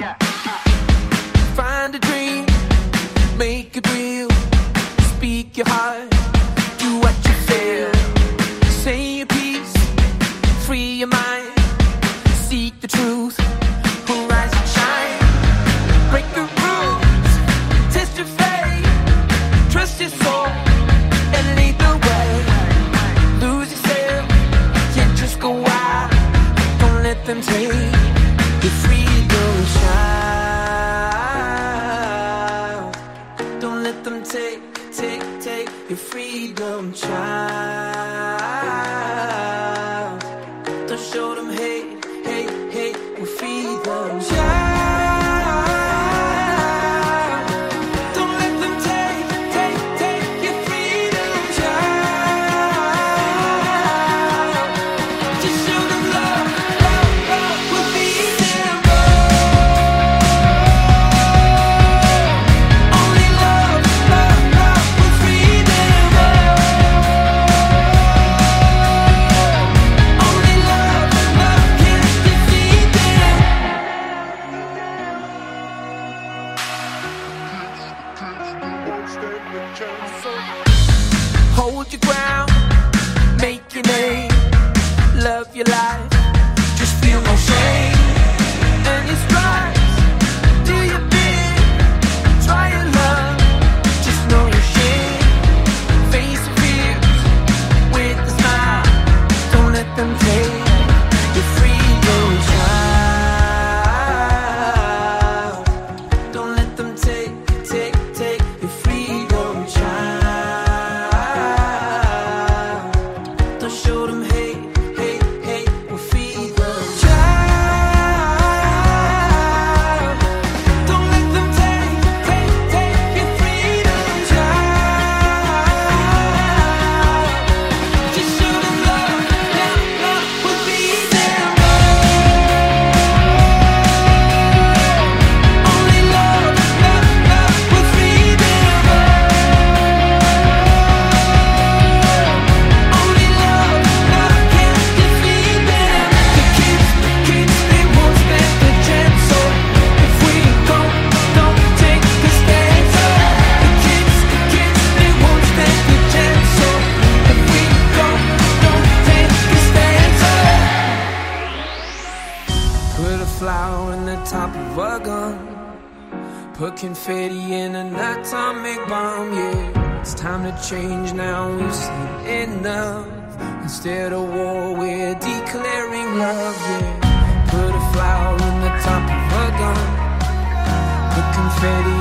Find a dream, make it real. Speak your heart, do what you feel. Say your piece, free your mind. Seek the truth, rise shine. Break the rules, test your faith, trust your soul, and lead the way. Lose yourself, can't just go. Don't let them take them take, take, take your freedom child. Don't show them hate, hate, hate, we freedom child. Hold your ground, make your name, love your life, flower in the top of a gun. Put confetti in an atomic bomb, yeah. It's time to change now, we've seen enough. Instead of war, we're declaring love, yeah. Put a flower in the top of a gun. Put confetti